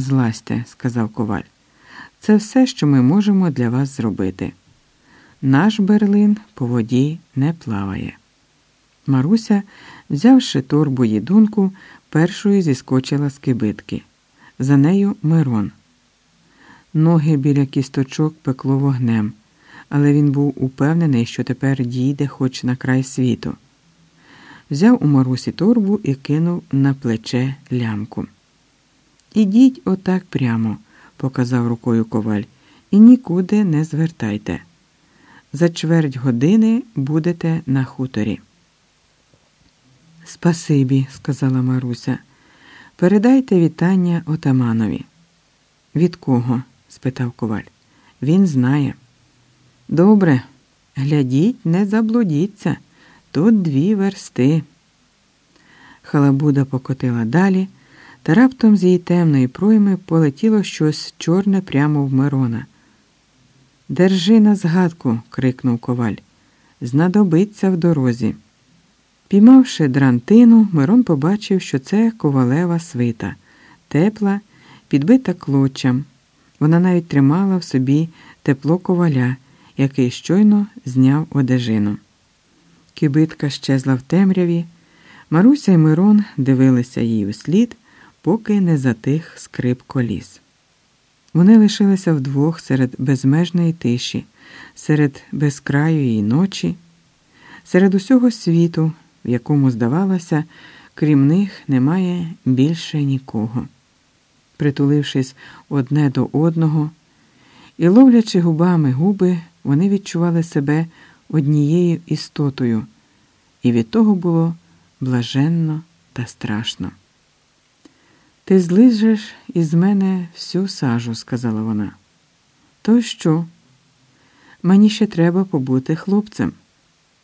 злазьте, сказав коваль. Це все, що ми можемо для вас зробити. Наш берлин по воді не плаває. Маруся, взявши торбу їдунку, першою зіскочила з кибитки. За нею Мирон. Ноги біля кісточок пекло вогнем, але він був упевнений, що тепер дійде хоч на край світу. Взяв у Марусі торбу і кинув на плече лямку. Ідіть отак прямо, показав рукою коваль, і нікуди не звертайте. За чверть години будете на хуторі. Спасибі, сказала Маруся. Передайте вітання отаманові. Від кого? спитав коваль. Він знає. Добре, глядіть, не заблудіться. Тут дві версти. Халабуда покотила далі, та раптом з її темної пройми полетіло щось чорне прямо в Мирона. Держи на згадку, крикнув коваль. Знадобиться в дорозі. Піймавши дрантину, Мирон побачив, що це ковалева свита, тепла, підбита клочем. Вона навіть тримала в собі тепло коваля, який щойно зняв одежину. Кибитка щезла в темряві. Маруся і Мирон дивилися їй у слід, поки не затих скрип коліс. Вони лишилися вдвох серед безмежної тиші, серед безкраюї ночі, серед усього світу, в якому, здавалося, крім них немає більше нікого. Притулившись одне до одного і ловлячи губами губи, вони відчували себе однією істотою, і від того було блаженно та страшно. Ти злижеш із мене всю сажу, сказала вона. То що? Мені ще треба побути хлопцем.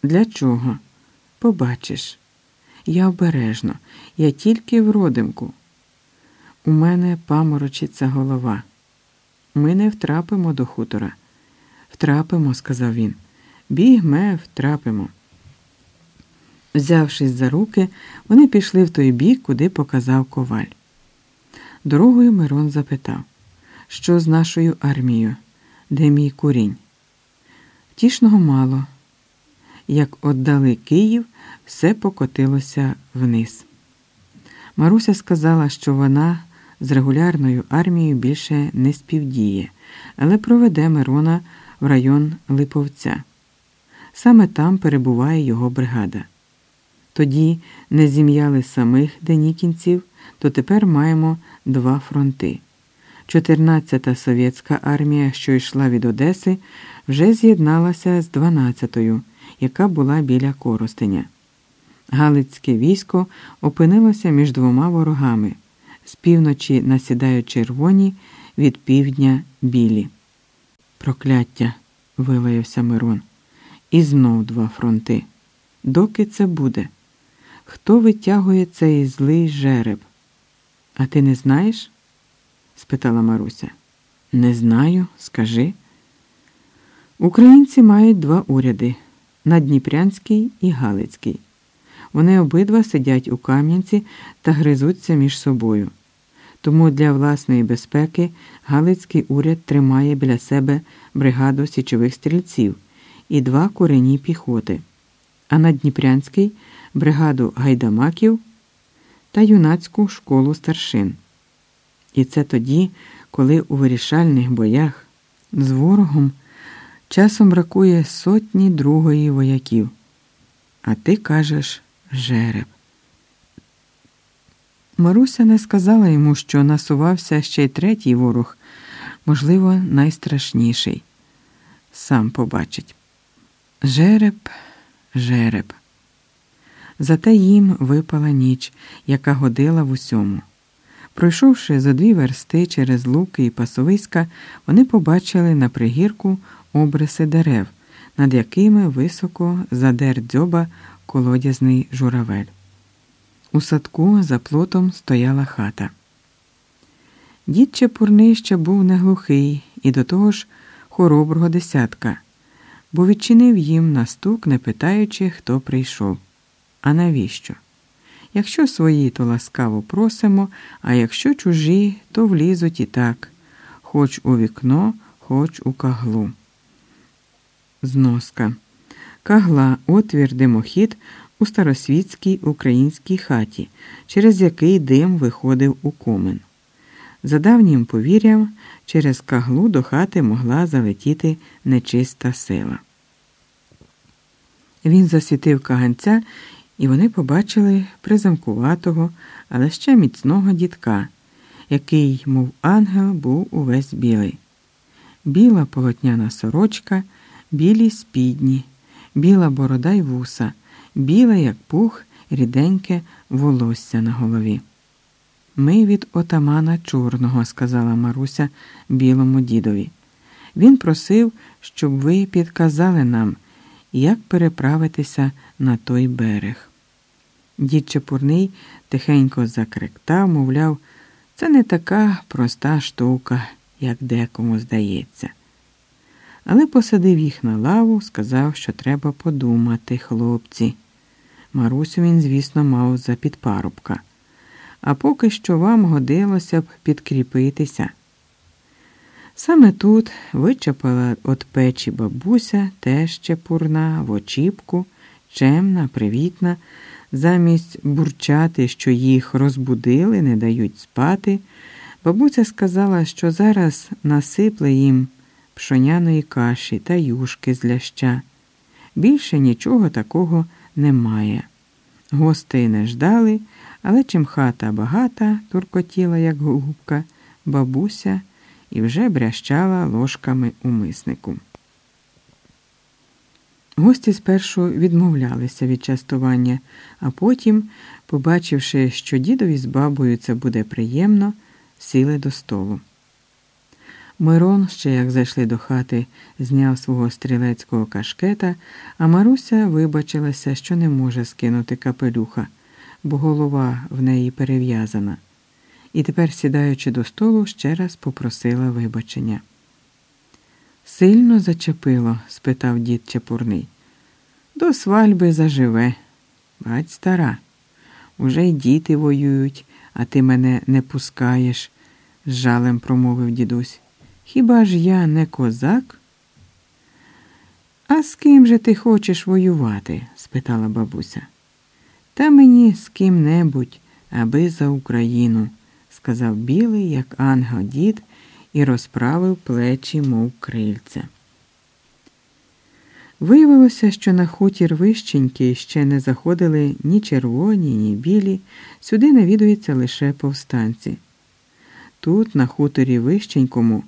Для чого? Побачиш. Я обережно, я тільки в родимку. У мене паморочиться голова. Ми не втрапимо до хутора. Втрапимо, сказав він. Бігме, втрапимо. Взявшись за руки, вони пішли в той бік, куди показав коваль. Дорогою Мирон запитав, що з нашою армією, де мій курінь? Втішного мало. Як отдали Київ, все покотилося вниз. Маруся сказала, що вона з регулярною армією більше не співдіє, але проведе Мирона в район Липовця. Саме там перебуває його бригада. Тоді не зім'яли самих денікінців, то тепер маємо два фронти. 14-та совєтська армія, що йшла від Одеси, вже з'єдналася з 12-ю, яка була біля Коростеня. Галицьке військо опинилося між двома ворогами з півночі насідають червоні, від півдня білі. Прокляття, вилаявся Мирон. І знов два фронти. Доки це буде? Хто витягує цей злий жереб? А ти не знаєш? спитала Маруся. Не знаю, скажи. Українці мають два уряди Надніпрянський і Галицький. Вони обидва сидять у Кам'янці та гризуться між собою. Тому для власної безпеки Галицький уряд тримає біля себе бригаду січових стрільців і два курені піхоти, а Надніпрянський бригаду гайдамаків та юнацьку школу старшин. І це тоді, коли у вирішальних боях з ворогом часом бракує сотні другої вояків. А ти кажеш жереб. Маруся не сказала йому, що насувався ще й третій ворог, можливо, найстрашніший. Сам побачить. Жереб, жереб. Зате їм випала ніч, яка годила в усьому. Пройшовши за дві версти через луки і пасовиська, вони побачили на пригірку обриси дерев, над якими високо задер дзьоба колодязний журавель. У садку за плотом стояла хата. Дід Чепурний був не глухий і до того ж хороброго десятка, бо відчинив їм на стук, не питаючи, хто прийшов. А навіщо? Якщо свої, то ласкаво просимо, а якщо чужі, то влізуть і так, хоч у вікно, хоч у каглу. Зноска. Кагла отвір димохід у старосвітській українській хаті, через який дим виходив у комен. За давнім повір'ям, через каглу до хати могла залетіти нечиста сила. Він засвітив каганця, і вони побачили призамкуватого, але ще міцного дідка, який, мов ангел, був увесь білий. Біла полотняна сорочка, білі спідні, біла борода й вуса, біле, як пух, ріденьке волосся на голові. Ми від отамана чорного, сказала Маруся білому дідові. Він просив, щоб ви підказали нам, як переправитися на той берег. Дід Чепурний тихенько закректав, мовляв, це не така проста штука, як декому здається. Але посадив їх на лаву, сказав, що треба подумати, хлопці. Марусю він, звісно, мав за підпарубка. А поки що вам годилося б підкріпитися. Саме тут вичепила від печі бабуся, теж чепурна, в очіпку, чемна, привітна, замість бурчати, що їх розбудили, не дають спати. Бабуся сказала, що зараз насипле їм пшоняної каші та юшки з ляща. Більше нічого такого немає. Гостей не ждали, але чим хата багата, туркотіла, як губка, бабуся і вже брящала ложками у миснику. Гості спершу відмовлялися від частування, а потім, побачивши, що дідові з бабою це буде приємно, сіли до столу. Мирон, ще як зайшли до хати, зняв свого стрілецького кашкета, а Маруся вибачилася, що не може скинути капелюха, бо голова в неї перев'язана. І тепер, сідаючи до столу, ще раз попросила вибачення. Сильно зачепило? спитав дід Чепурний. До свальби заживе. Бать стара. Уже й діти воюють, а ти мене не пускаєш, з жалем промовив дідусь. Хіба ж я не козак? А з ким же ти хочеш воювати? спитала бабуся. Та мені з ким-небудь, аби за Україну, сказав білий, як ангел дід, і розправив плечі, мов крильця. Виявилося, що на хутір вищеньки ще не заходили ні червоні, ні білі, сюди навідуються лише повстанці. Тут, на хуторі вищенькому,